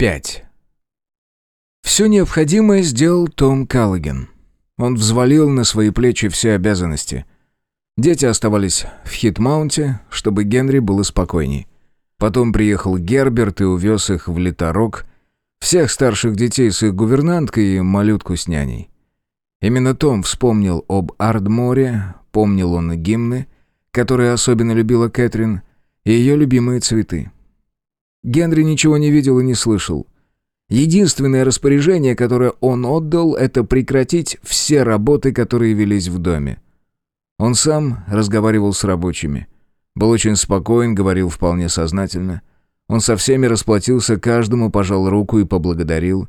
5. Все необходимое сделал Том Каллиген. Он взвалил на свои плечи все обязанности. Дети оставались в Хитмаунте, чтобы Генри было спокойней. Потом приехал Герберт и увез их в Литорок, всех старших детей с их гувернанткой и малютку с няней. Именно Том вспомнил об Ардморе, помнил он гимны, которые особенно любила Кэтрин, и ее любимые цветы. Генри ничего не видел и не слышал. Единственное распоряжение, которое он отдал, это прекратить все работы, которые велись в доме. Он сам разговаривал с рабочими. Был очень спокоен, говорил вполне сознательно. Он со всеми расплатился, каждому пожал руку и поблагодарил.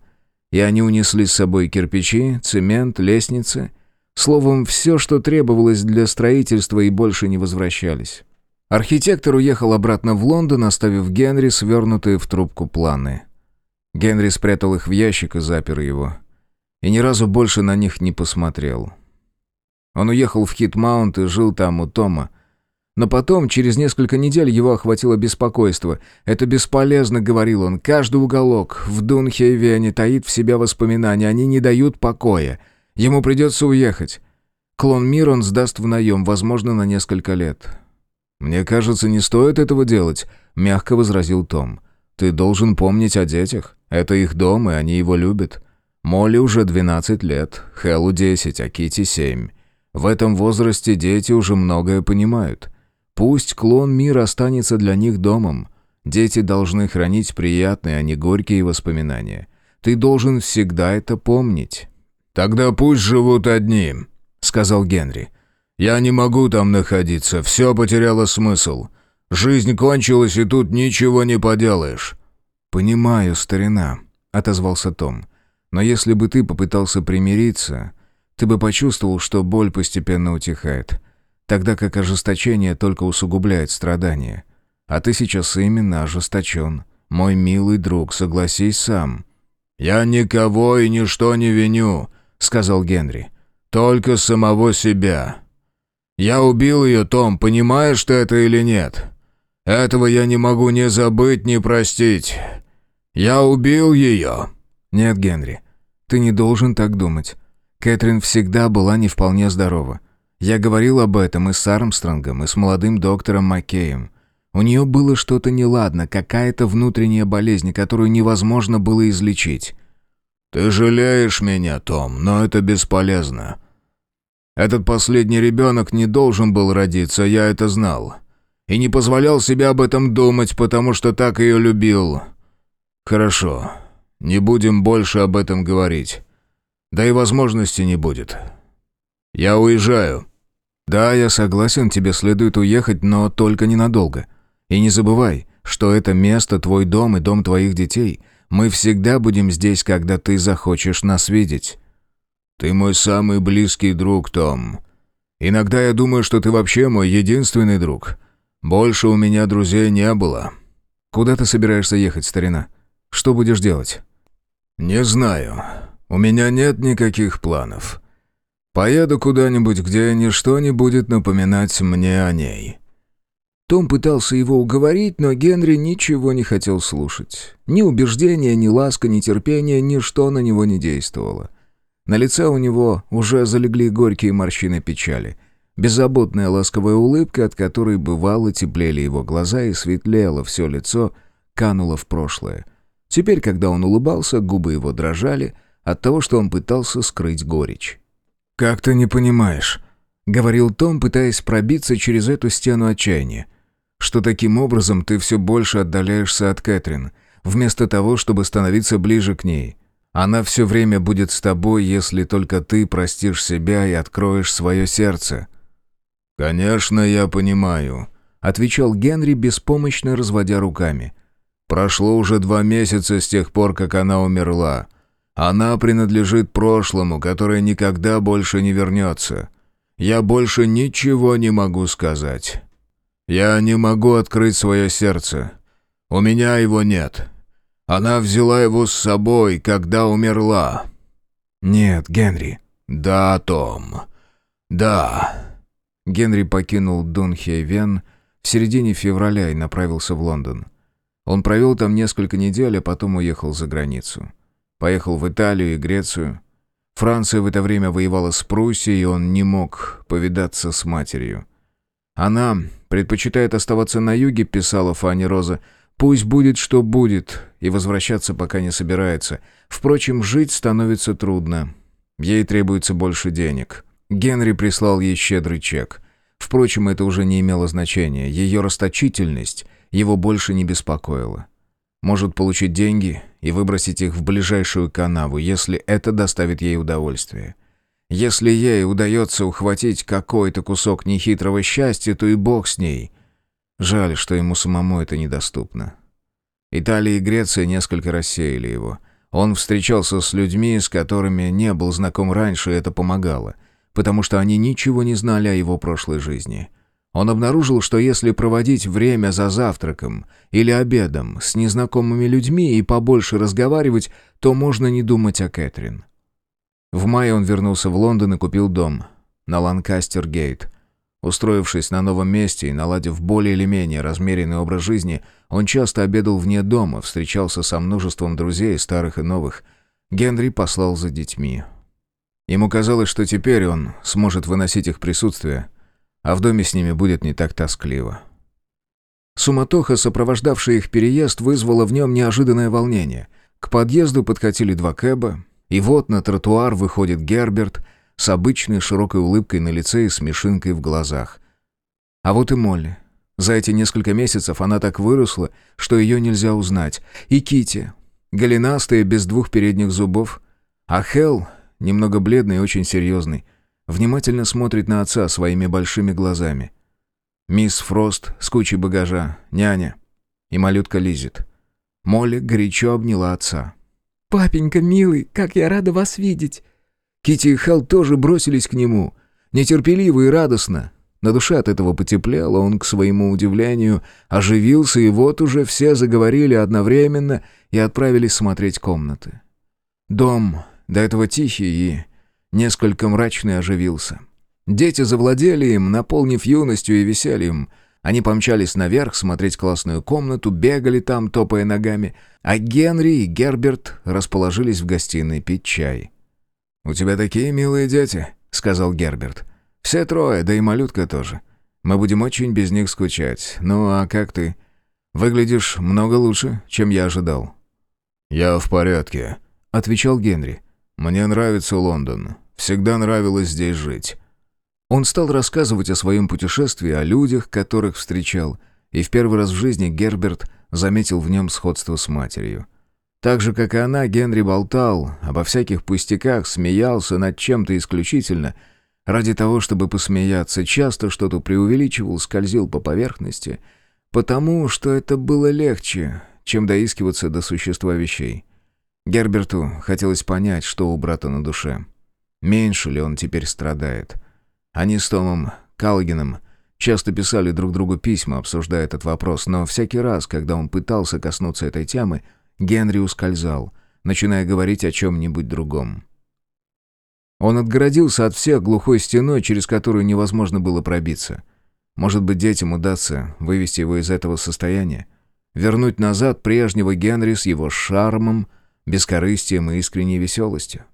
И они унесли с собой кирпичи, цемент, лестницы. Словом, все, что требовалось для строительства, и больше не возвращались. Архитектор уехал обратно в Лондон, оставив Генри свернутые в трубку планы. Генри спрятал их в ящик и запер его. И ни разу больше на них не посмотрел. Он уехал в Хитмаунт и жил там у Тома. Но потом, через несколько недель, его охватило беспокойство. «Это бесполезно», — говорил он. «Каждый уголок в Дунхейвене таит в себе воспоминания. Они не дают покоя. Ему придется уехать. Клон Мир он сдаст в наем, возможно, на несколько лет. «Мне кажется, не стоит этого делать», — мягко возразил Том. «Ты должен помнить о детях. Это их дом, и они его любят. Молли уже 12 лет, Хэллу 10, а Кити 7. В этом возрасте дети уже многое понимают. Пусть клон мира останется для них домом. Дети должны хранить приятные, а не горькие воспоминания. Ты должен всегда это помнить». «Тогда пусть живут одни», — сказал Генри. Я не могу там находиться, все потеряло смысл. Жизнь кончилась, и тут ничего не поделаешь». «Понимаю, старина», — отозвался Том. «Но если бы ты попытался примириться, ты бы почувствовал, что боль постепенно утихает, тогда как ожесточение только усугубляет страдания. А ты сейчас именно ожесточен. Мой милый друг, согласись сам». «Я никого и ничто не виню», — сказал Генри. «Только самого себя. Я убил ее, Том, понимаешь ты это или нет? Этого я не могу ни забыть, ни простить. Я убил ее». «Нет, Генри, ты не должен так думать. Кэтрин всегда была не вполне здорова. Я говорил об этом и с Армстронгом, и с молодым доктором Маккеем. У нее было что-то неладно, какая-то внутренняя болезнь, которую невозможно было излечить». «Ты жалеешь меня, Том, но это бесполезно. Этот последний ребенок не должен был родиться, я это знал. И не позволял себе об этом думать, потому что так ее любил. Хорошо, не будем больше об этом говорить. Да и возможности не будет. Я уезжаю. Да, я согласен, тебе следует уехать, но только ненадолго. И не забывай, что это место твой дом и дом твоих детей. Мы всегда будем здесь, когда ты захочешь нас видеть. «Ты мой самый близкий друг, Том. Иногда я думаю, что ты вообще мой единственный друг. Больше у меня друзей не было». «Куда ты собираешься ехать, старина? Что будешь делать?» «Не знаю. У меня нет никаких планов. Поеду куда-нибудь, где ничто не будет напоминать мне о ней». Том пытался его уговорить, но Генри ничего не хотел слушать. Ни убеждения, ни ласка, ни терпение, ничто на него не действовало. На лице у него уже залегли горькие морщины печали. Беззаботная ласковая улыбка, от которой бывало теплели его глаза и светлело все лицо, канула в прошлое. Теперь, когда он улыбался, губы его дрожали от того, что он пытался скрыть горечь. «Как ты не понимаешь?» — говорил Том, пытаясь пробиться через эту стену отчаяния. «Что таким образом ты все больше отдаляешься от Кэтрин, вместо того, чтобы становиться ближе к ней. Она все время будет с тобой, если только ты простишь себя и откроешь свое сердце». «Конечно, я понимаю», — отвечал Генри, беспомощно разводя руками. «Прошло уже два месяца с тех пор, как она умерла. Она принадлежит прошлому, которое никогда больше не вернется. Я больше ничего не могу сказать. Я не могу открыть свое сердце. У меня его нет. Она взяла его с собой, когда умерла». «Нет, Генри». «Да, Том. Да». Генри покинул Дунхейвен в середине февраля и направился в Лондон. Он провел там несколько недель, а потом уехал за границу. Поехал в Италию и Грецию. Франция в это время воевала с Пруссией, и он не мог повидаться с матерью. Она предпочитает оставаться на юге, писала Фанни Роза, Пусть будет, что будет, и возвращаться пока не собирается. Впрочем, жить становится трудно. Ей требуется больше денег. Генри прислал ей щедрый чек. Впрочем, это уже не имело значения. Ее расточительность его больше не беспокоила. Может получить деньги и выбросить их в ближайшую канаву, если это доставит ей удовольствие. Если ей удается ухватить какой-то кусок нехитрого счастья, то и бог с ней. Жаль, что ему самому это недоступно. Италия и Греция несколько рассеяли его. Он встречался с людьми, с которыми не был знаком раньше, и это помогало, потому что они ничего не знали о его прошлой жизни. Он обнаружил, что если проводить время за завтраком или обедом с незнакомыми людьми и побольше разговаривать, то можно не думать о Кэтрин. В мае он вернулся в Лондон и купил дом на Ланкастер-Гейт. Устроившись на новом месте и наладив более или менее размеренный образ жизни, он часто обедал вне дома, встречался со множеством друзей, старых и новых. Генри послал за детьми. Ему казалось, что теперь он сможет выносить их присутствие, а в доме с ними будет не так тоскливо. Суматоха, сопровождавшая их переезд, вызвала в нем неожиданное волнение. К подъезду подкатили два кэба, и вот на тротуар выходит Герберт — с обычной широкой улыбкой на лице и смешинкой в глазах. А вот и Молли. За эти несколько месяцев она так выросла, что ее нельзя узнать. И Кити, голенастая, без двух передних зубов. А Хелл, немного бледный и очень серьезный, внимательно смотрит на отца своими большими глазами. Мисс Фрост с кучей багажа, няня и малютка Лизит. Молли горячо обняла отца. «Папенька, милый, как я рада вас видеть!» Кити и Хал тоже бросились к нему, нетерпеливо и радостно. На душе от этого потеплело, он, к своему удивлению, оживился, и вот уже все заговорили одновременно и отправились смотреть комнаты. Дом, до этого тихий и несколько мрачный, оживился. Дети завладели им, наполнив юностью и весельем. Они помчались наверх смотреть классную комнату, бегали там, топая ногами, а Генри и Герберт расположились в гостиной пить чай. «У тебя такие милые дети», — сказал Герберт. «Все трое, да и малютка тоже. Мы будем очень без них скучать. Ну а как ты? Выглядишь много лучше, чем я ожидал». «Я в порядке», — отвечал Генри. «Мне нравится Лондон. Всегда нравилось здесь жить». Он стал рассказывать о своем путешествии, о людях, которых встречал, и в первый раз в жизни Герберт заметил в нем сходство с матерью. Так же, как и она, Генри болтал, обо всяких пустяках, смеялся над чем-то исключительно, ради того, чтобы посмеяться, часто что-то преувеличивал, скользил по поверхности, потому что это было легче, чем доискиваться до существа вещей. Герберту хотелось понять, что у брата на душе. Меньше ли он теперь страдает? Они с Томом Каллигеном часто писали друг другу письма, обсуждая этот вопрос, но всякий раз, когда он пытался коснуться этой темы, Генри ускользал, начиная говорить о чем-нибудь другом. Он отгородился от всех глухой стеной, через которую невозможно было пробиться. Может быть, детям удастся вывести его из этого состояния, вернуть назад прежнего Генри с его шармом, бескорыстием и искренней веселостью.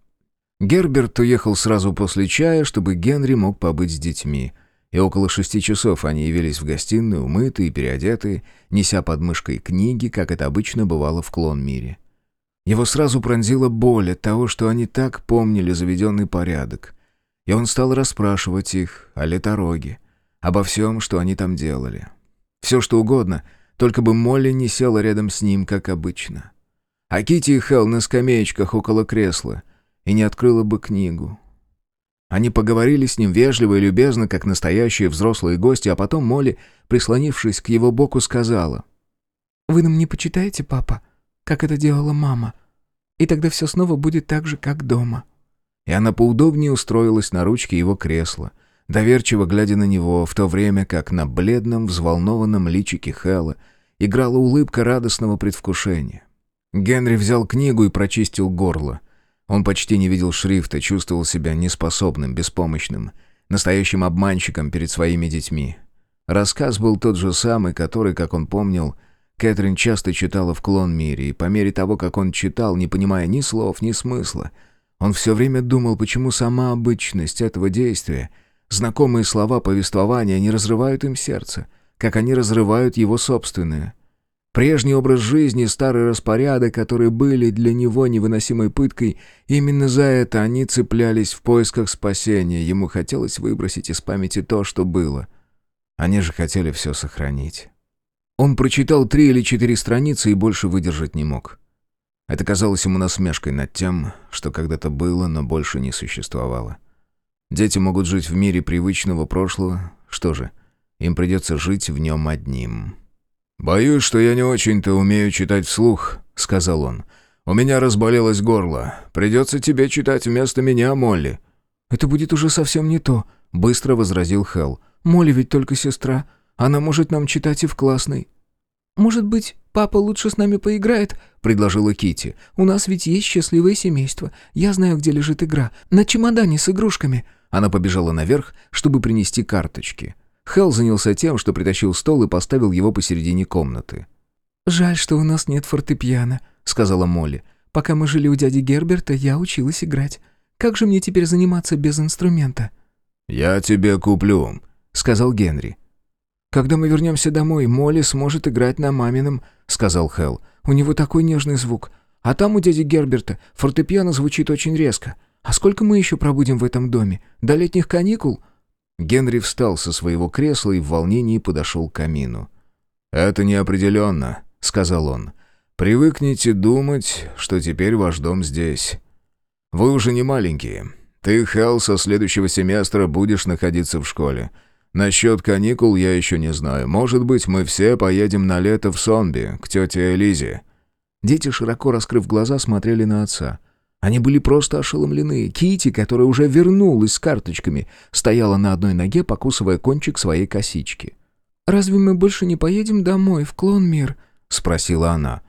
Герберт уехал сразу после чая, чтобы Генри мог побыть с детьми, и около шести часов они явились в гостиную, умытые, переодетые, неся под мышкой книги, как это обычно бывало в клон-мире. Его сразу пронзила боль от того, что они так помнили заведенный порядок. И он стал расспрашивать их о летороге, обо всем, что они там делали. Все, что угодно, только бы Молли не села рядом с ним, как обычно. А Кити и Хелл на скамеечках около кресла и не открыла бы книгу. Они поговорили с ним вежливо и любезно, как настоящие взрослые гости, а потом Молли, прислонившись к его боку, сказала. «Вы нам не почитаете, папа, как это делала мама? И тогда все снова будет так же, как дома». И она поудобнее устроилась на ручке его кресла, доверчиво глядя на него, в то время как на бледном, взволнованном личике Хэлла играла улыбка радостного предвкушения. Генри взял книгу и прочистил горло — он почти не видел шрифта, чувствовал себя неспособным, беспомощным, настоящим обманщиком перед своими детьми. Рассказ был тот же самый, который, как он помнил, Кэтрин часто читала в клон-мире, и по мере того, как он читал, не понимая ни слов, ни смысла, он все время думал, почему сама обычность этого действия, знакомые слова повествования не разрывают им сердце, как они разрывают его собственное. Прежний образ жизни, старый распорядок, которые были для него невыносимой пыткой, именно за это они цеплялись в поисках спасения. Ему хотелось выбросить из памяти то, что было. Они же хотели все сохранить. Он прочитал три или четыре страницы и больше выдержать не мог. Это казалось ему насмешкой над тем, что когда-то было, но больше не существовало. Дети могут жить в мире привычного прошлого. Что же, им придется жить в нем одним. «Боюсь, что я не очень-то умею читать вслух», — сказал он. «У меня разболелось горло. Придется тебе читать вместо меня, Молли». «Это будет уже совсем не то», — быстро возразил Хелл. «Молли ведь только сестра. Она может нам читать и в классной». «Может быть, папа лучше с нами поиграет?» — предложила Кити. «У нас ведь есть счастливое семейство. Я знаю, где лежит игра. На чемодане с игрушками». Она побежала наверх, чтобы принести карточки. Хелл занялся тем, что притащил стол и поставил его посередине комнаты. «Жаль, что у нас нет фортепиано», — сказала Молли. «Пока мы жили у дяди Герберта, я училась играть. Как же мне теперь заниматься без инструмента?» «Я тебе куплю», — сказал Генри. «Когда мы вернемся домой, Молли сможет играть на мамином», — сказал Хелл. «У него такой нежный звук. А там у дяди Герберта фортепиано звучит очень резко. А сколько мы еще пробудем в этом доме? До летних каникул?» Генри встал со своего кресла и в волнении подошел к камину. «Это неопределенно», — сказал он. «Привыкните думать, что теперь ваш дом здесь. Вы уже не маленькие. Ты, Хелл, со следующего семестра будешь находиться в школе. Насчет каникул я еще не знаю. Может быть, мы все поедем на лето в Сонби, к тете Элизе». Дети, широко раскрыв глаза, смотрели на отца. Они были просто ошеломлены. Кити, которая уже вернулась с карточками, стояла на одной ноге, покусывая кончик своей косички. «Разве мы больше не поедем домой, в Клонмир?» — спросила она.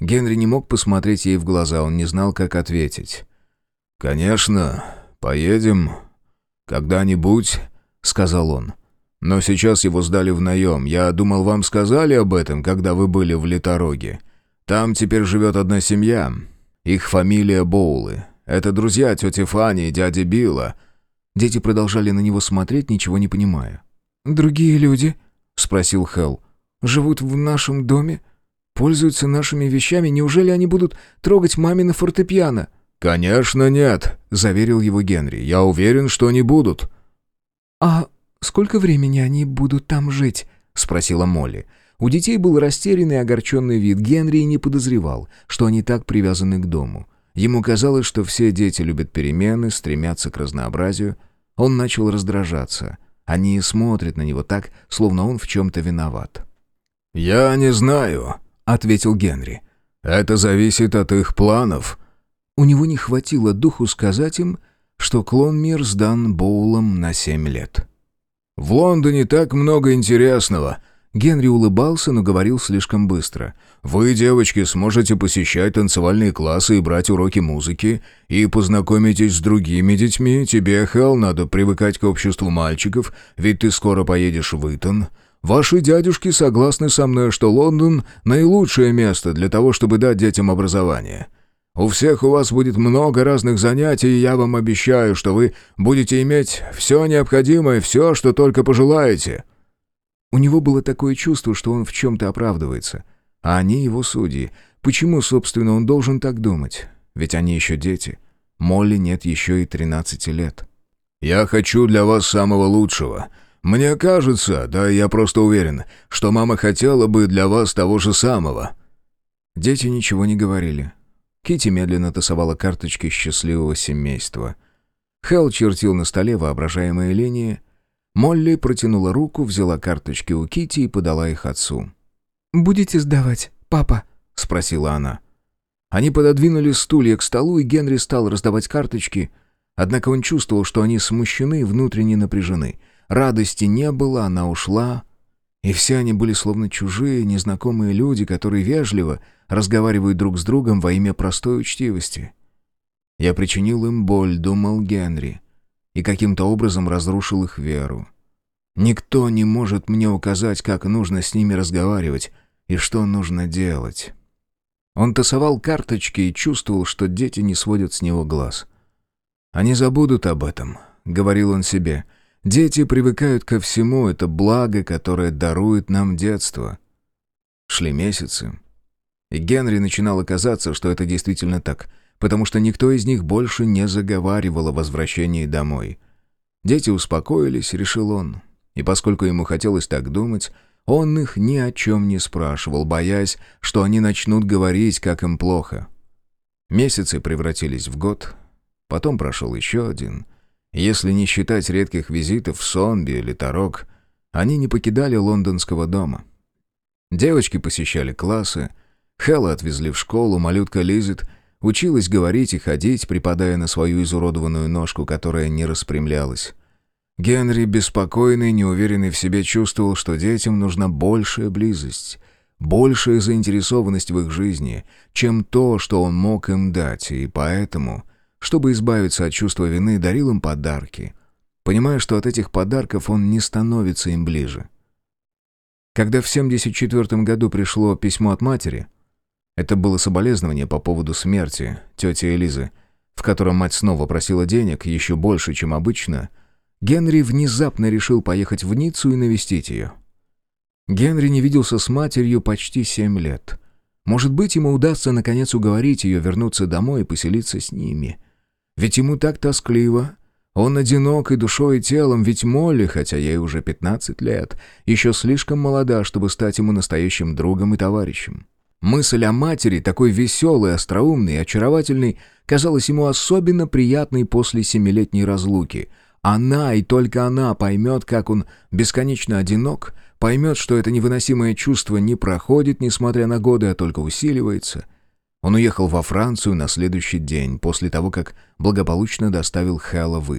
Генри не мог посмотреть ей в глаза, он не знал, как ответить. «Конечно, поедем когда-нибудь», — сказал он. «Но сейчас его сдали в наем. Я думал, вам сказали об этом, когда вы были в Литороге. Там теперь живет одна семья. Их фамилия Боулы. Это друзья тети Фани и дяди Билла». Дети продолжали на него смотреть, ничего не понимая. «Другие люди?» — спросил Хелл. «Живут в нашем доме? Пользуются нашими вещами? Неужели они будут трогать мамины фортепиано?» «Конечно нет», — заверил его Генри. «Я уверен, что они будут». «А сколько времени они будут там жить?» — спросила Молли. У детей был растерянный и огорченный вид. Генри не подозревал, что они так привязаны к дому. Ему казалось, что все дети любят перемены, стремятся к разнообразию. Он начал раздражаться. Они смотрят на него так, словно он в чем-то виноват. «Я не знаю», — ответил Генри. «Это зависит от их планов». У него не хватило духу сказать им, что клон мир сдан Боулом на семь лет. «В Лондоне так много интересного», Генри улыбался, но говорил слишком быстро. «Вы, девочки, сможете посещать танцевальные классы и брать уроки музыки, и познакомитесь с другими детьми. Тебе, Хелл, надо привыкать к обществу мальчиков, ведь ты скоро поедешь в Итон. Ваши дядюшки согласны со мной, что Лондон — наилучшее место для того, чтобы дать детям образование. У всех у вас будет много разных занятий, и я вам обещаю, что вы будете иметь все необходимое, все, что только пожелаете». У него было такое чувство, что он в чем-то оправдывается. А они его судьи. Почему, собственно, он должен так думать? Ведь они еще дети. Молли нет еще и 13 лет. «Я хочу для вас самого лучшего. Мне кажется, да я просто уверен, что мама хотела бы для вас того же самого». Дети ничего не говорили. Кити медленно тасовала карточки счастливого семейства. Хелл чертил на столе воображаемые линии — Молли протянула руку, взяла карточки у Кити и подала их отцу. «Будете сдавать, папа?» — спросила она. Они пододвинули стулья к столу, и Генри стал раздавать карточки, однако он чувствовал, что они смущены и внутренне напряжены. Радости не было, она ушла, и все они были словно чужие, незнакомые люди, которые вежливо разговаривают друг с другом во имя простой учтивости. «Я причинил им боль», — думал Генри и каким-то образом разрушил их веру. Никто не может мне указать, как нужно с ними разговаривать, и что нужно делать. Он тасовал карточки и чувствовал, что дети не сводят с него глаз. «Они забудут об этом», — говорил он себе. «Дети привыкают ко всему, это благо, которое дарует нам детство». Шли месяцы, и Генри начинало казаться, что это действительно так, потому что никто из них больше не заговаривал о возвращении домой. Дети успокоились, решил он, и поскольку ему хотелось так думать, он их ни о чем не спрашивал, боясь, что они начнут говорить, как им плохо. Месяцы превратились в год, потом прошел еще один. Если не считать редких визитов в Сонби или Тарок, они не покидали лондонского дома. Девочки посещали классы, Хэлла отвезли в школу, малютка Лизет училась говорить и ходить, припадая на свою изуродованную ножку, которая не распрямлялась. Генри, беспокойный, неуверенный в себе, чувствовал, что детям нужна большая близость, большая заинтересованность в их жизни, чем то, что он мог им дать, и поэтому, чтобы избавиться от чувства вины, дарил им подарки, понимая, что от этих подарков он не становится им ближе. Когда в 74 году пришло письмо от матери, это было соболезнование по поводу смерти тети Элизы, в котором мать снова просила денег, еще больше, чем обычно — Генри внезапно решил поехать в Ниццу и навестить ее. Генри не виделся с матерью почти семь лет. Может быть, ему удастся наконец уговорить ее вернуться домой и поселиться с ними. Ведь ему так тоскливо. Он одинок и душой, и телом, ведь Молли, хотя ей уже 15 лет, еще слишком молода, чтобы стать ему настоящим другом и товарищем. Мысль о матери, такой веселой, остроумной и очаровательной, казалась ему особенно приятной после семилетней разлуки — она и только она поймет, как он бесконечно одинок, поймет, что это невыносимое чувство не проходит, несмотря на годы, а только усиливается. Он уехал во Францию на следующий день, после того, как благополучно доставил Хэлла в.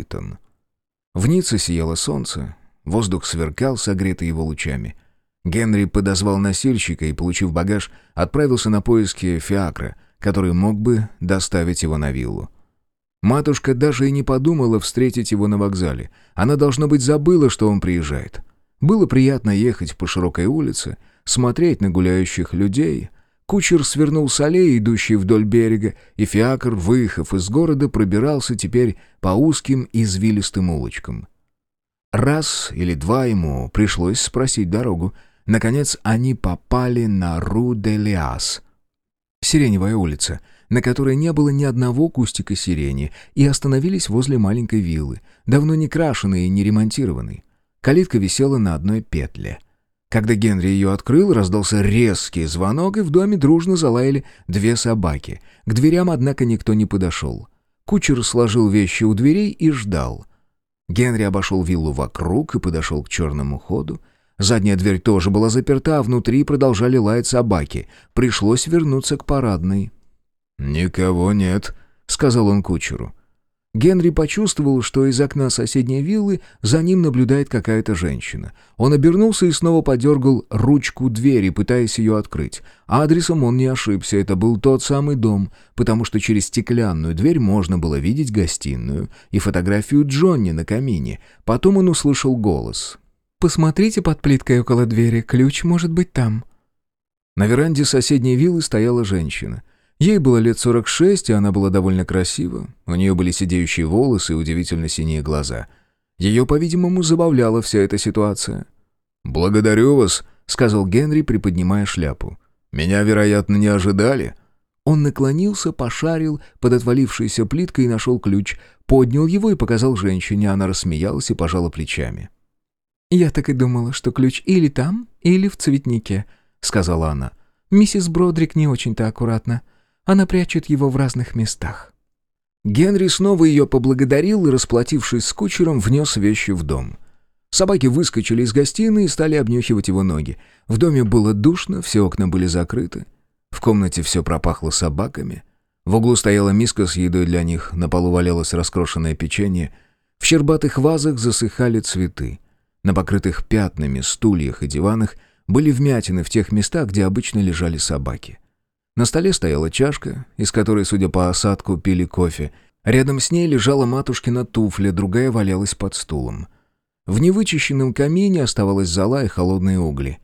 В Ницце сияло солнце, воздух сверкал, согретый его лучами. Генри подозвал носильщика и, получив багаж, отправился на поиски фиакра, который мог бы доставить его на виллу. Матушка даже и не подумала встретить его на вокзале. Она, должно быть, забыла, что он приезжает. Было приятно ехать по широкой улице, смотреть на гуляющих людей. Кучер свернул с аллеи, идущей вдоль берега, и фиакр, выехав из города, пробирался теперь по узким извилистым улочкам. Раз или два ему пришлось спросить дорогу. Наконец они попали на Ру-де-Лиас. Сиреневая улица — на которой не было ни одного кустика сирени, и остановились возле маленькой виллы, давно не крашеной и не ремонтированной. Калитка висела на одной петле. Когда Генри ее открыл, раздался резкий звонок, и в доме дружно залаяли две собаки. К дверям, однако, никто не подошел. Кучер сложил вещи у дверей и ждал. Генри обошел виллу вокруг и подошел к черному ходу. Задняя дверь тоже была заперта, а внутри продолжали лаять собаки. Пришлось вернуться к парадной. «Никого нет», — сказал он кучеру. Генри почувствовал, что из окна соседней виллы за ним наблюдает какая-то женщина. Он обернулся и снова подергал ручку двери, пытаясь ее открыть. Адресом он не ошибся, это был тот самый дом, потому что через стеклянную дверь можно было видеть гостиную и фотографию Джонни на камине. Потом он услышал голос. «Посмотрите под плиткой около двери, ключ может быть там». На веранде соседней виллы стояла женщина — Ей было лет 46, и она была довольно красива. У нее были сидеющие волосы и удивительно синие глаза. Ее, по-видимому, забавляла вся эта ситуация. «Благодарю вас», — сказал Генри, приподнимая шляпу. «Меня, вероятно, не ожидали». Он наклонился, пошарил под отвалившейся плиткой и нашел ключ, поднял его и показал женщине. Она рассмеялась и пожала плечами. «Я так и думала, что ключ или там, или в цветнике», — сказала она. «Миссис Бродрик не очень-то аккуратна. Она прячет его в разных местах». Генри снова ее поблагодарил и, расплатившись с кучером, внес вещи в дом. Собаки выскочили из гостиной и стали обнюхивать его ноги. В доме было душно, все окна были закрыты. В комнате все пропахло собаками. В углу стояла миска с едой для них, на полу валялось раскрошенное печенье. В щербатых вазах засыхали цветы. На покрытых пятнами стульях и диванах были вмятины в тех местах, где обычно лежали собаки. На столе стояла чашка, из которой, судя по осадку, пили кофе. Рядом с ней лежала матушкина туфля, другая валялась под стулом. В невычищенном камине оставалась зола и холодные угли.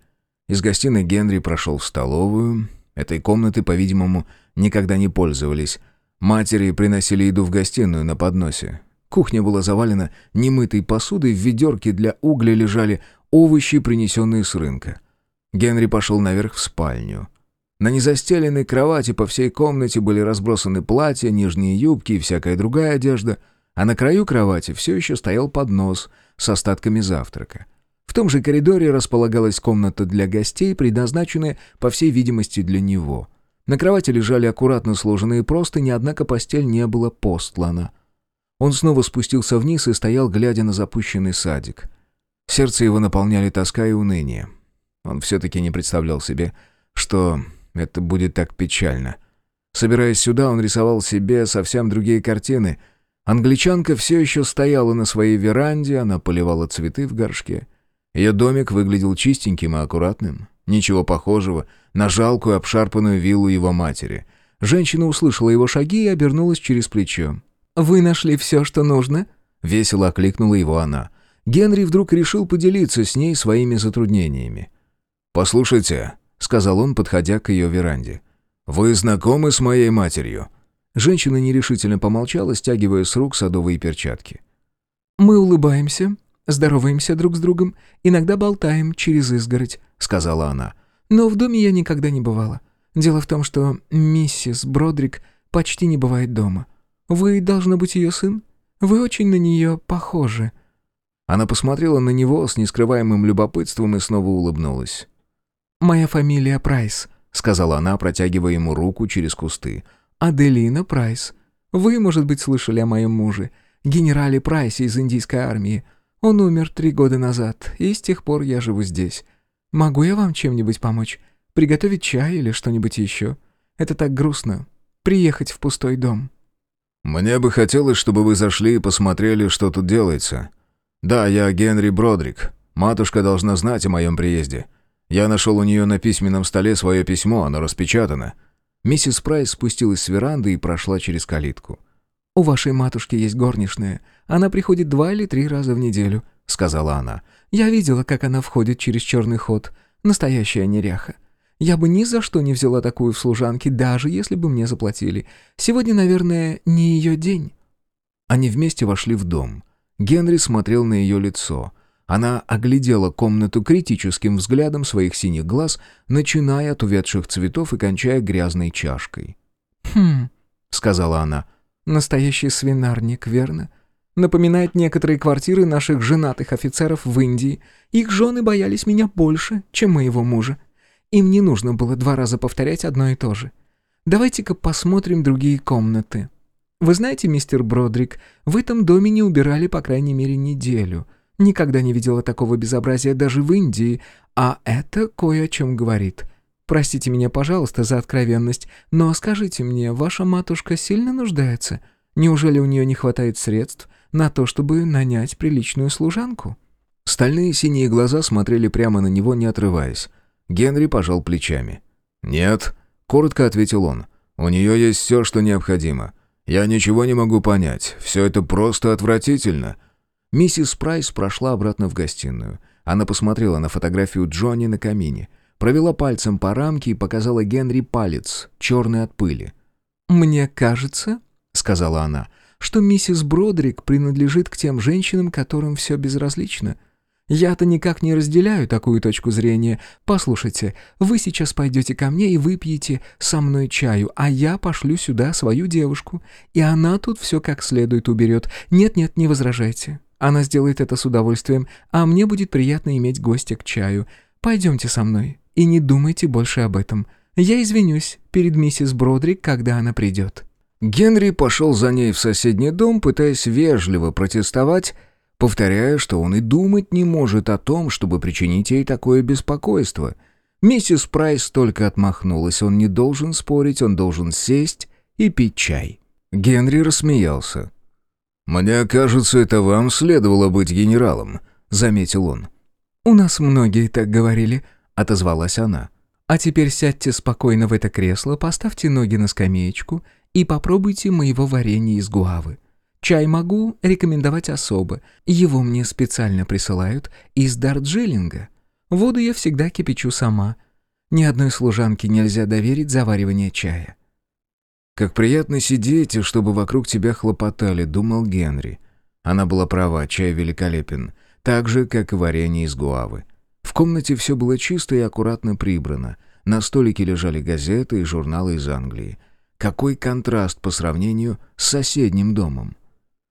Из гостиной Генри прошел в столовую. Этой комнаты, по-видимому, никогда не пользовались. Матери приносили еду в гостиную на подносе. Кухня была завалена немытой посудой, в ведерке для угля лежали овощи, принесенные с рынка. Генри пошел наверх в спальню. На незастеленной кровати по всей комнате были разбросаны платья, нижние юбки и всякая другая одежда, а на краю кровати все еще стоял поднос с остатками завтрака. В том же коридоре располагалась комната для гостей, предназначенная, по всей видимости, для него. На кровати лежали аккуратно сложенные простыни, однако постель не была постлана. Он снова спустился вниз и стоял, глядя на запущенный садик. Сердце его наполняли тоска и уныние. Он все-таки не представлял себе, что это будет так печально. Собираясь сюда, он рисовал себе совсем другие картины. Англичанка все еще стояла на своей веранде, она поливала цветы в горшке. Ее домик выглядел чистеньким и аккуратным. Ничего похожего на жалкую обшарпанную виллу его матери. Женщина услышала его шаги и обернулась через плечо. «Вы нашли все, что нужно?» — весело окликнула его она. Генри вдруг решил поделиться с ней своими затруднениями. «Послушайте», — сказал он, подходя к ее веранде, — «вы знакомы с моей матерью?» Женщина нерешительно помолчала, стягивая с рук садовые перчатки. «Мы улыбаемся, здороваемся друг с другом, иногда болтаем через изгородь», — сказала она. «Но в доме я никогда не бывала. Дело в том, что миссис Бродрик почти не бывает дома. Вы, должно быть, ее сын? Вы очень на нее похожи». Она посмотрела на него с нескрываемым любопытством и снова улыбнулась. «Моя фамилия Прайс», — сказала она, протягивая ему руку через кусты. «Аделина Прайс. Вы, может быть, слышали о моем муже, генерале Прайсе из индийской армии. Он умер три года назад, и с тех пор я живу здесь. Могу я вам чем-нибудь помочь? Приготовить чай или что-нибудь еще? Это так грустно. Приехать в пустой дом». «Мне бы хотелось, чтобы вы зашли и посмотрели, что тут делается. Да, я Генри Бродрик. Матушка должна знать о моем приезде. Я нашел у нее на письменном столе свое письмо, оно распечатано». Миссис Прайс спустилась с веранды и прошла через калитку. «У вашей матушки есть горничная. Она приходит два или три раза в неделю», — сказала она. «Я видела, как она входит через черный ход. Настоящая неряха. Я бы ни за что не взяла такую в служанки, даже если бы мне заплатили. Сегодня, наверное, не ее день». Они вместе вошли в дом. Генри смотрел на ее лицо. Она оглядела комнату критическим взглядом своих синих глаз, начиная от увядших цветов и кончая грязной чашкой. «Хм», — сказала она, — «настоящий свинарник, верно? Напоминает некоторые квартиры наших женатых офицеров в Индии. Их жены боялись меня больше, чем моего мужа. Им не нужно было два раза повторять одно и то же. Давайте-ка посмотрим другие комнаты. Вы знаете, мистер Бродрик, в этом доме не убирали по крайней мере неделю». Никогда не видела такого безобразия даже в Индии, а это кое о чем говорит. Простите меня, пожалуйста, за откровенность, но скажите мне, ваша матушка сильно нуждается? Неужели у нее не хватает средств на то, чтобы нанять приличную служанку?» Стальные синие глаза смотрели прямо на него, не отрываясь. Генри пожал плечами. «Нет», — коротко ответил он. «У нее есть все, что необходимо. Я ничего не могу понять. Все это просто отвратительно». Миссис Прайс прошла обратно в гостиную. Она посмотрела на фотографию Джонни на камине, провела пальцем по рамке и показала Генри палец, черный от пыли. «Мне кажется», — сказала она, — «что миссис Бродрик принадлежит к тем женщинам, которым все безразлично. Я-то никак не разделяю такую точку зрения. Послушайте, вы сейчас пойдете ко мне и выпьете со мной чаю, а я пошлю сюда свою девушку, и она тут все как следует уберет. Нет-нет, не возражайте. Она сделает это с удовольствием, а мне будет приятно иметь гостя к чаю. Пойдемте со мной и не думайте больше об этом. Я извинюсь перед миссис Бродрик, когда она придет». Генри пошел за ней в соседний дом, пытаясь вежливо протестовать, повторяя, что он и думать не может о том, чтобы причинить ей такое беспокойство. Миссис Прайс только отмахнулась, он не должен спорить, он должен сесть и пить чай. Генри рассмеялся. «Мне кажется, это вам следовало быть генералом», — заметил он. «У нас многие так говорили», — отозвалась она. «А теперь сядьте спокойно в это кресло, поставьте ноги на скамеечку и попробуйте моего варенья из гуавы. Чай могу рекомендовать особо. Его мне специально присылают из Дарджилинга. Воду я всегда кипячу сама. Ни одной служанке нельзя доверить заваривание чая». «Как приятно сидеть, чтобы вокруг тебя хлопотали», — думал Генри. Она была права, чай великолепен, так же, как и варенье из гуавы. В комнате все было чисто и аккуратно прибрано. На столике лежали газеты и журналы из Англии. Какой контраст по сравнению с соседним домом.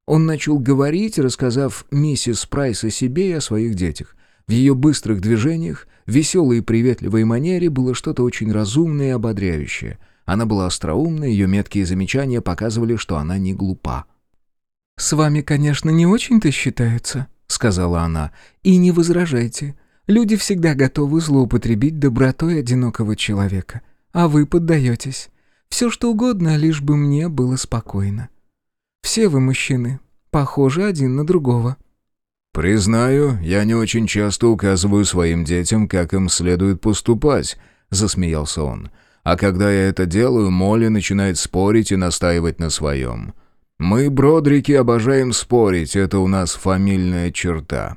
Он начал говорить, рассказав миссис Прайс о себе и о своих детях. В ее быстрых движениях, веселой и приветливой манере было что-то очень разумное и ободряющее. Она была остроумна, ее меткие замечания показывали, что она не глупа. «С вами, конечно, не очень-то считаются», — сказала она. «И не возражайте. Люди всегда готовы злоупотребить добротой одинокого человека. А вы поддаетесь. Все что угодно, лишь бы мне было спокойно. Все вы, мужчины, похожи один на другого». «Признаю, я не очень часто указываю своим детям, как им следует поступать», — засмеялся он. «А когда я это делаю, Молли начинает спорить и настаивать на своем. Мы, бродрики, обожаем спорить, это у нас фамильная черта».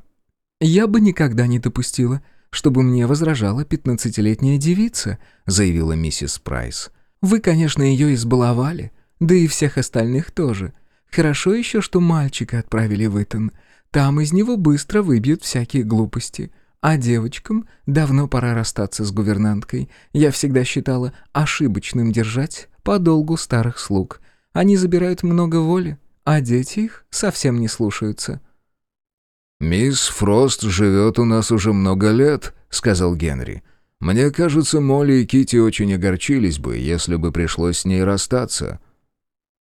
«Я бы никогда не допустила, чтобы мне возражала пятнадцатилетняя девица», заявила миссис Прайс. «Вы, конечно, ее избаловали, да и всех остальных тоже. Хорошо еще, что мальчика отправили в Итон. Там из него быстро выбьют всякие глупости. А девочкам давно пора расстаться с гувернанткой. Я всегда считала ошибочным держать подолгу старых слуг. Они забирают много воли, а дети их совсем не слушаются». «Мисс Фрост живет у нас уже много лет», — сказал Генри. «Мне кажется, Молли и Кити очень огорчились бы, если бы пришлось с ней расстаться».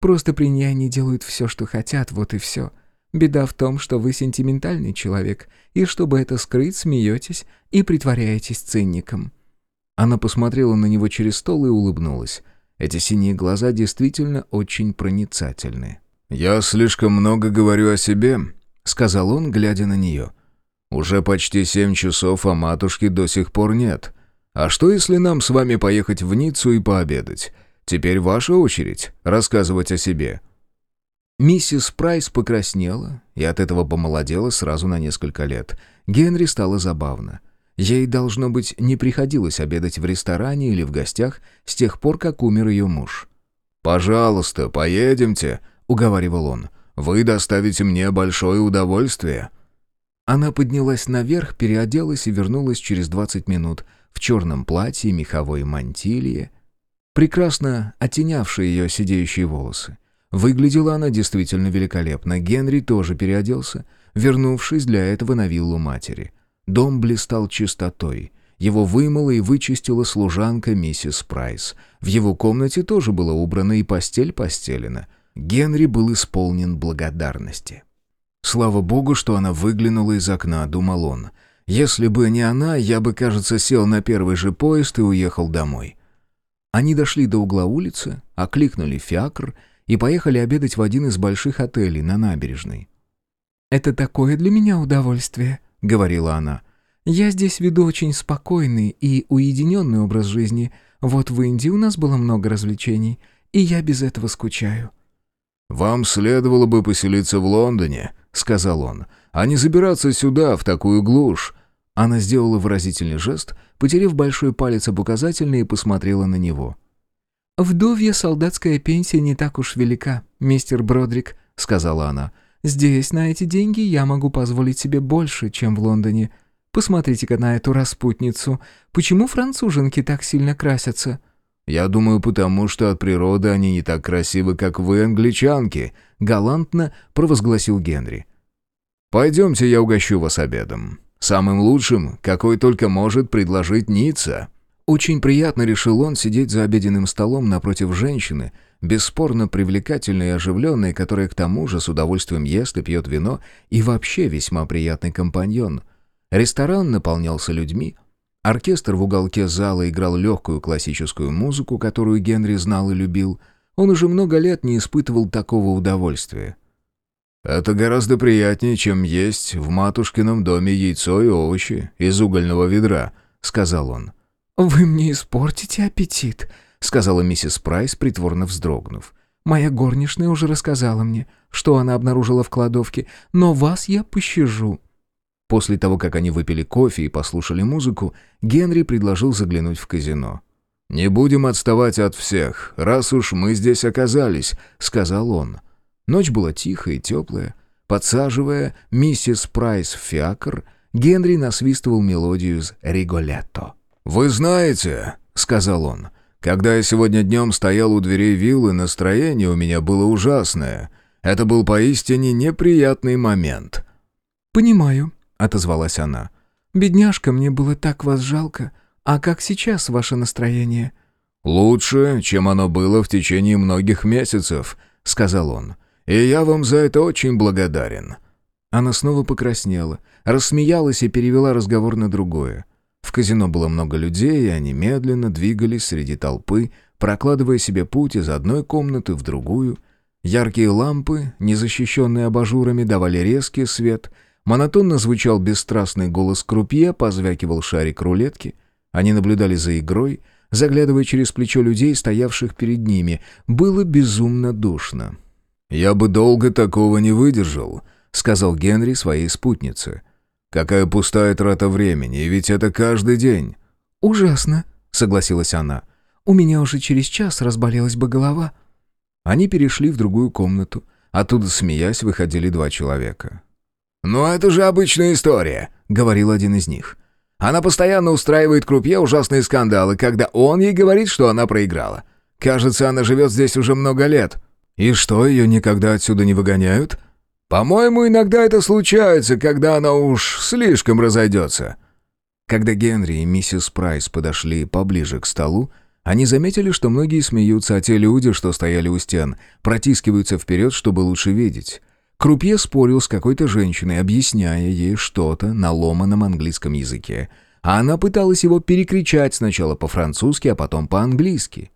«Просто при ней они делают все, что хотят, вот и все. Беда в том, что вы сентиментальный человек, и чтобы это скрыть, смеетесь и притворяетесь цинником». Она посмотрела на него через стол и улыбнулась. Эти синие глаза действительно очень проницательны. «Я слишком много говорю о себе», — сказал он, глядя на нее. «Уже почти семь часов, а матушки до сих пор нет. А что, если нам с вами поехать в Ниццу и пообедать? Теперь ваша очередь рассказывать о себе». Миссис Прайс покраснела и от этого помолодела сразу на несколько лет. Генри стало забавно. Ей, должно быть, не приходилось обедать в ресторане или в гостях с тех пор, как умер ее муж. «Пожалуйста, поедемте», — уговаривал он. «Вы доставите мне большое удовольствие». Она поднялась наверх, переоделась и вернулась через 20 минут в черном платье, меховой мантилье, прекрасно оттенявшие ее сидеющие волосы. Выглядела она действительно великолепно. Генри тоже переоделся, вернувшись для этого на виллу матери. Дом блистал чистотой. Его вымыла и вычистила служанка миссис Прайс. В его комнате тоже было убрано и постель постелена. Генри был исполнен благодарности. «Слава богу, что она выглянула из окна», — думал он. «Если бы не она, я бы, кажется, сел на первый же поезд и уехал домой». Они дошли до угла улицы, окликнули фиакр и поехали обедать в один из больших отелей на набережной. «Это такое для меня удовольствие», — говорила она. «Я здесь веду очень спокойный и уединенный образ жизни. Вот в Индии у нас было много развлечений, и я без этого скучаю». «Вам следовало бы поселиться в Лондоне», — сказал он, «а не забираться сюда, в такую глушь». Она сделала выразительный жест, потеряв большой палец об указательный и посмотрела на него. «Вдовья солдатская пенсия не так уж велика, мистер Бродрик», — сказала она. Здесь на эти деньги я могу позволить себе больше, чем в Лондоне. Посмотрите-ка на эту распутницу. Почему француженки так сильно красятся?» «Я думаю, потому что от природы они не так красивы, как вы, англичанки», — галантно провозгласил Генри. «Пойдемте, я угощу вас обедом. Самым лучшим, какой только может предложить Ницца». Очень приятно, решил он, сидеть за обеденным столом напротив женщины, бесспорно привлекательной и оживленной, которая к тому же с удовольствием ест и пьет вино, и вообще весьма приятный компаньон. Ресторан наполнялся людьми. Оркестр в уголке зала играл легкую классическую музыку, которую Генри знал и любил. Он уже много лет не испытывал такого удовольствия. «Это гораздо приятнее, чем есть в матушкином доме яйцо и овощи из угольного ведра», — сказал он. «Вы мне испортите аппетит», — сказала миссис Прайс, притворно вздрогнув. «Моя горничная уже рассказала мне, что она обнаружила в кладовке, но вас я пощажу». После того, как они выпили кофе и послушали музыку, Генри предложил заглянуть в казино. «Не будем отставать от всех, раз уж мы здесь оказались», — сказал он. Ночь была тихая и теплая. Подсаживая миссис Прайс в фиакр, Генри насвистывал мелодию из «Риголетто». «Вы знаете», — сказал он, — «когда я сегодня днем стоял у дверей виллы, настроение у меня было ужасное. Это был поистине неприятный момент». «Понимаю», — отозвалась она. «Бедняжка, мне было так вас жалко. А как сейчас ваше настроение?» «Лучше, чем оно было в течение многих месяцев», — сказал он. «И я вам за это очень благодарен». Она снова покраснела, рассмеялась и перевела разговор на другое. В казино было много людей, и они медленно двигались среди толпы, прокладывая себе путь из одной комнаты в другую. Яркие лампы, незащищенные абажурами, давали резкий свет — Монотонно звучал бесстрастный голос крупье, позвякивал шарик рулетки. Они наблюдали за игрой, заглядывая через плечо людей, стоявших перед ними. Было безумно душно. «Я бы долго такого не выдержал», — сказал Генри своей спутнице. «Какая пустая трата времени, ведь это каждый день». «Ужасно», — согласилась она. «У меня уже через час разболелась бы голова». Они перешли в другую комнату. Оттуда, смеясь, выходили два человека. «Ну, это же обычная история», — говорил один из них. «Она постоянно устраивает крупье ужасные скандалы, когда он ей говорит, что она проиграла. Кажется, она живет здесь уже много лет». «И что, ее никогда отсюда не выгоняют?» «По-моему, иногда это случается, когда она уж слишком разойдется». Когда Генри и миссис Прайс подошли поближе к столу, они заметили, что многие смеются, а те люди, что стояли у стен, протискиваются вперед, чтобы лучше видеть. Крупье спорил с какой-то женщиной, объясняя ей что-то на ломаном английском языке, а она пыталась его перекричать сначала по-французски, а потом по-английски.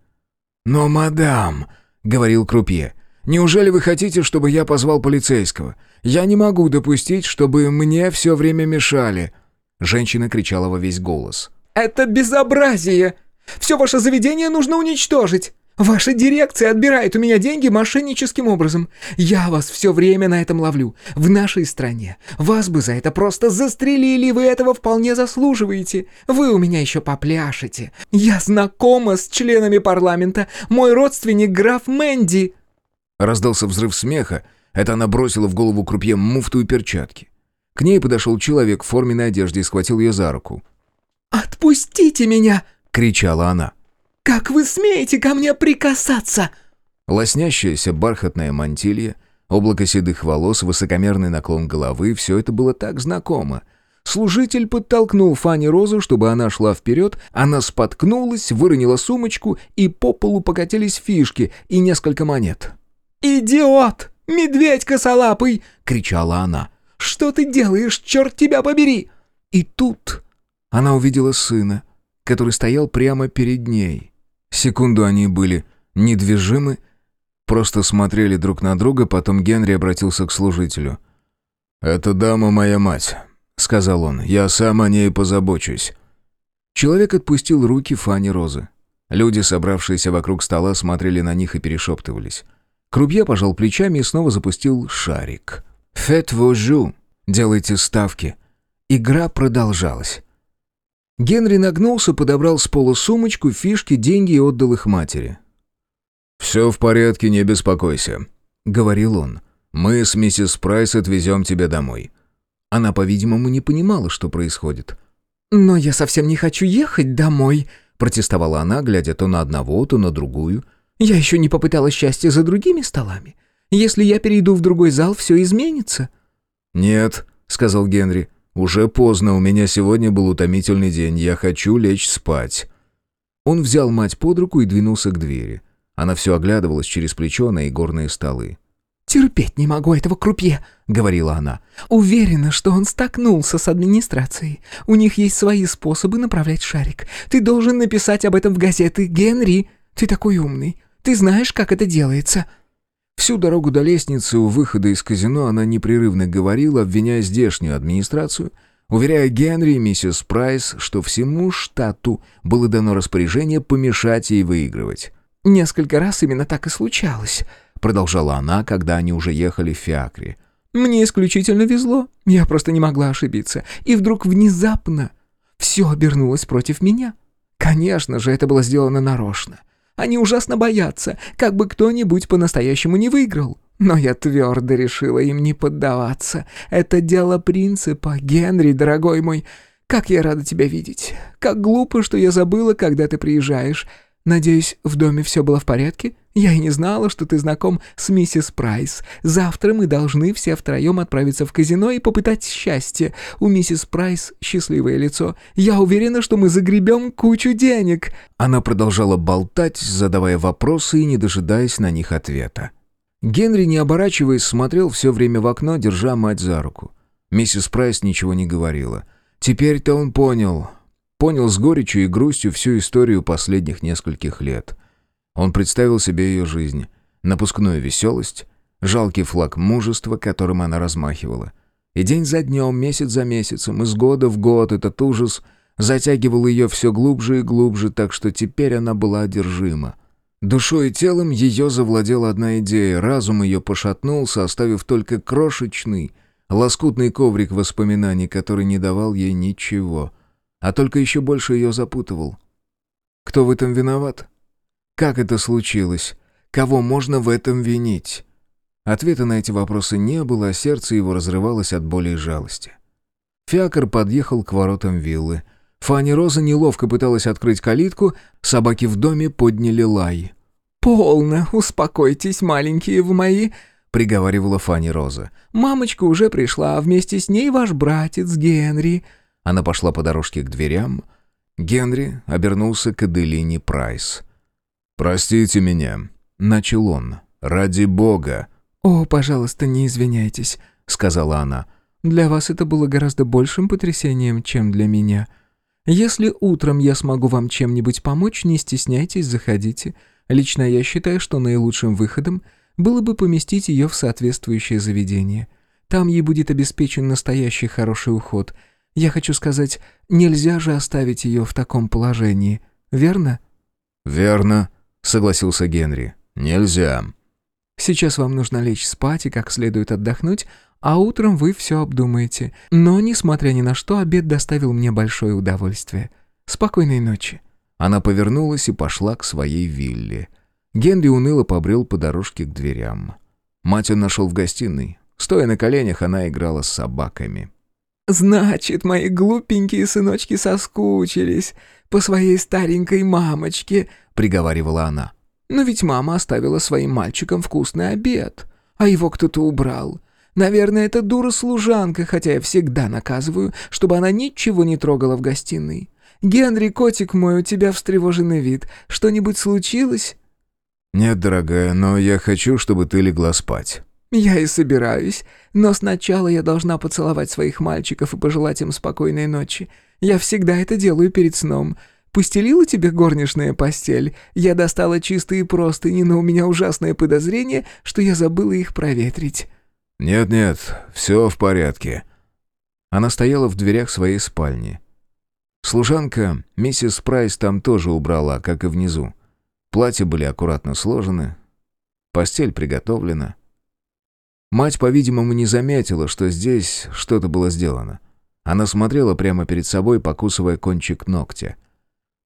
«Но, мадам», — говорил Крупье, — «неужели вы хотите, чтобы я позвал полицейского? Я не могу допустить, чтобы мне все время мешали». Женщина кричала во весь голос. «Это безобразие! Все ваше заведение нужно уничтожить! Ваша дирекция отбирает у меня деньги мошенническим образом. Я вас все время на этом ловлю. В нашей стране. Вас бы за это просто застрелили, вы этого вполне заслуживаете. Вы у меня еще попляшете. Я знакома с членами парламента. Мой родственник граф Мэнди». Раздался взрыв смеха. Это она бросила в голову крупье муфту и перчатки. К ней подошел человек в форменной одежде и схватил ее за руку. «Отпустите меня!» — кричала она. «Как вы смеете ко мне прикасаться?» Лоснящаяся бархатная мантилья, облако седых волос, высокомерный наклон головы — все это было так знакомо. Служитель подтолкнул Фанни Розу, чтобы она шла вперед, она споткнулась, выронила сумочку, и по полу покатились фишки и несколько монет. «Идиот! Медведь косолапый!» — кричала она. «Что ты делаешь, черт тебя побери!» И тут она увидела сына, который стоял прямо перед ней. Секунду они были недвижимы, просто смотрели друг на друга, потом Генри обратился к служителю. «Эта дама моя мать», — сказал он, — «я сам о ней позабочусь». Человек отпустил руки Фани Розы. Люди, собравшиеся вокруг стола, смотрели на них и перешептывались. Крупье пожал плечами и снова запустил шарик. «Фет вожу!» «Делайте ставки». Игра продолжалась. Генри нагнулся, подобрал с пола сумочку, фишки, деньги и отдал их матери. «Все в порядке, не беспокойся», — говорил он. «Мы с миссис Прайс отвезем тебя домой». Она, по-видимому, не понимала, что происходит. «Но я совсем не хочу ехать домой», — протестовала она, глядя то на одного, то на другую. «Я еще не попыталась счастья за другими столами. Если я перейду в другой зал, все изменится». «Нет», — сказал Генри, «Уже поздно, у меня сегодня был утомительный день, я хочу лечь спать». Он взял мать под руку и двинулся к двери. Она все оглядывалась через плечо на игорные столы. «Терпеть не могу этого крупье», — говорила она. «Уверена, что он столкнулся с администрацией. У них есть свои способы направлять шарик. Ты должен написать об этом в газеты, Генри. Ты такой умный. Ты знаешь, как это делается». Всю дорогу до лестницы у выхода из казино она непрерывно говорила, обвиняя здешнюю администрацию, уверяя Генри и миссис Прайс, что всему штату было дано распоряжение помешать ей выигрывать. «Несколько раз именно так и случалось», — продолжала она, когда они уже ехали в Фиакре. Мне исключительно везло, я просто не могла ошибиться. И вдруг внезапно все обернулось против меня. Конечно же, это было сделано нарочно. Они ужасно боятся, как бы кто-нибудь по-настоящему не выиграл. Но я твердо решила им не поддаваться. Это дело принципа, Генри, дорогой мой. Как я рада тебя видеть. Как глупо, что я забыла, когда ты приезжаешь. Надеюсь, в доме все было в порядке? Я и не знала, что ты знаком с миссис Прайс. Завтра мы должны все втроем отправиться в казино и попытать счастье. У миссис Прайс счастливое лицо. Я уверена, что мы загребем кучу денег». Она продолжала болтать, задавая вопросы и не дожидаясь на них ответа. Генри, не оборачиваясь, смотрел все время в окно, держа мать за руку. Миссис Прайс ничего не говорила. Теперь-то он понял, Понял с горечью и грустью всю историю последних нескольких лет. Он представил себе ее жизнь, напускную веселость, жалкий флаг мужества, которым она размахивала. И день за днем, месяц за месяцем, из года в год этот ужас затягивал ее все глубже и глубже, так что теперь она была одержима. Душой и телом ее завладела одна идея, разум ее пошатнулся, оставив только крошечный, лоскутный коврик воспоминаний, который не давал ей ничего — а только еще больше ее запутывал. Кто в этом виноват? Как это случилось? Кого можно в этом винить? Ответа на эти вопросы не было, а сердце его разрывалось от боли и жалости. Фиакр подъехал к воротам виллы. Фанни Роза неловко пыталась открыть калитку, собаки в доме подняли лай. «Полно, успокойтесь, маленькие вы мои», — приговаривала Фанни Роза. «Мамочка уже пришла, а вместе с ней ваш братец Генри». Она пошла по дорожке к дверям. Генри обернулся к Эделине Прайс. «Простите меня», — начал он. «Ради бога». «О, пожалуйста, не извиняйтесь», — сказала она. «Для вас это было гораздо большим потрясением, чем для меня. Если утром я смогу вам чем-нибудь помочь, не стесняйтесь, заходите. Лично я считаю, что наилучшим выходом было бы поместить ее в соответствующее заведение. Там ей будет обеспечен настоящий хороший уход — я хочу сказать, нельзя же оставить ее в таком положении, верно?» «Верно», — согласился Генри. «Нельзя». «Сейчас вам нужно лечь спать и как следует отдохнуть, а утром вы все обдумаете. Но, несмотря ни на что, обед доставил мне большое удовольствие. Спокойной ночи». Она повернулась и пошла к своей вилле. Генри уныло побрел по дорожке к дверям. Мать он нашел в гостиной. Стоя на коленях, она играла с собаками. «Значит, мои глупенькие сыночки соскучились по своей старенькой мамочке», — приговаривала она. «Но ведь мама оставила своим мальчикам вкусный обед, а его кто-то убрал. Наверное, это дура-служанка, хотя я всегда наказываю, чтобы она ничего не трогала в гостиной. Генри, котик мой, у тебя встревоженный вид. Что-нибудь случилось?» «Нет, дорогая, но я хочу, чтобы ты легла спать». «Я и собираюсь. Но сначала я должна поцеловать своих мальчиков и пожелать им спокойной ночи. Я всегда это делаю перед сном. Постелила тебе горничная постель? Я достала чистые простыни, но у меня ужасное подозрение, что я забыла их проветрить». «Нет-нет, все в порядке». Она стояла в дверях своей спальни. Служанка, миссис Прайс, там тоже убрала, как и внизу. Платья были аккуратно сложены, постель приготовлена. Мать, по-видимому, не заметила, что здесь что-то было сделано. Она смотрела прямо перед собой, покусывая кончик ногтя.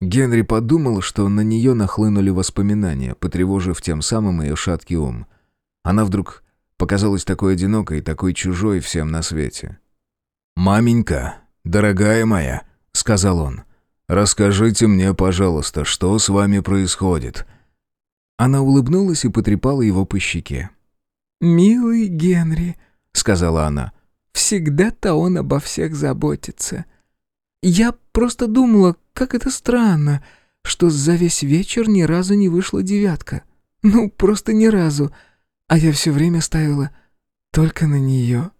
Генри подумал, что на нее нахлынули воспоминания, потревожив тем самым ее шаткий ум. Она вдруг показалась такой одинокой, такой чужой всем на свете. «Маменька, дорогая моя», — сказал он, — «расскажите мне, пожалуйста, что с вами происходит?» Она улыбнулась и потрепала его по щеке. «Милый Генри», — сказала она, — «всегда-то он обо всех заботится. Я просто думала, как это странно, что за весь вечер ни разу не вышла девятка. Ну, просто ни разу. А я все время ставила только на нее».